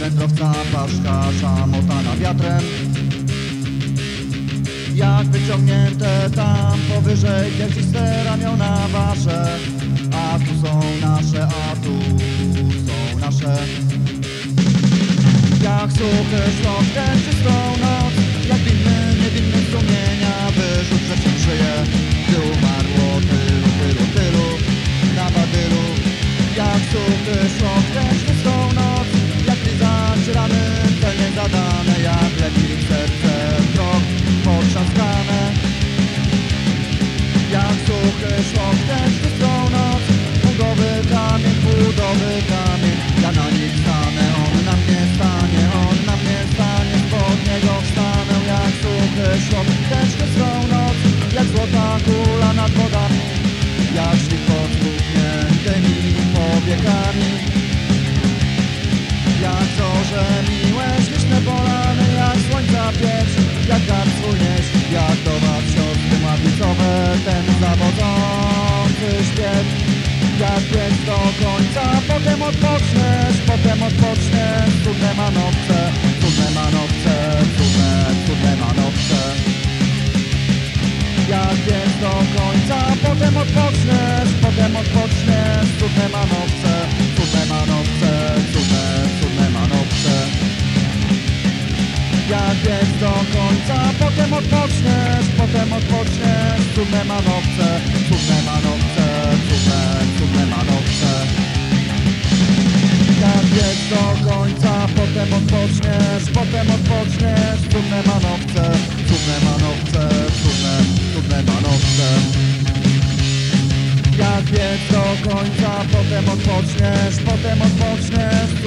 wędrowca paszka szamotana wiatrem. Jak wyciągnięte tam powyżej Wielkiste ramiona wasze. A tu są nasze, a tu są nasze. Jak suchy szlok w tę zadane Jak leci w serce krok potrzaskane. Jak suchy szlok tę czystą noc. Budowy kamień, budowy kamień. Ja na nich stanę, on na mnie stanie On na mnie stanie, spod niego wstanę Jak suchy szlok. Tę czystą noc Jak złota kula nad wodami. Jak szlik pod spuchniętymi powiekami do końca. Potem odpoczniesz, potem odpoczniesz Cudne manowce, cudne manowce Cudne, cudne manowce. Jak piec do końca Potem odpoczniesz, potem odpoczniesz Cudne manowce, cudne manowce Cudne, cudne manowce. Jak biec do końca, potem odpoczniesz, potem odpoczniesz Cudne manowce, cudne manowce, do końca, potem odpoczniesz, potem odpoczniesz. Cudne manowce, cudne manowce, cudne, cudne manowce. Jak biec do końca, potem odpoczniesz, potem odpoczniesz,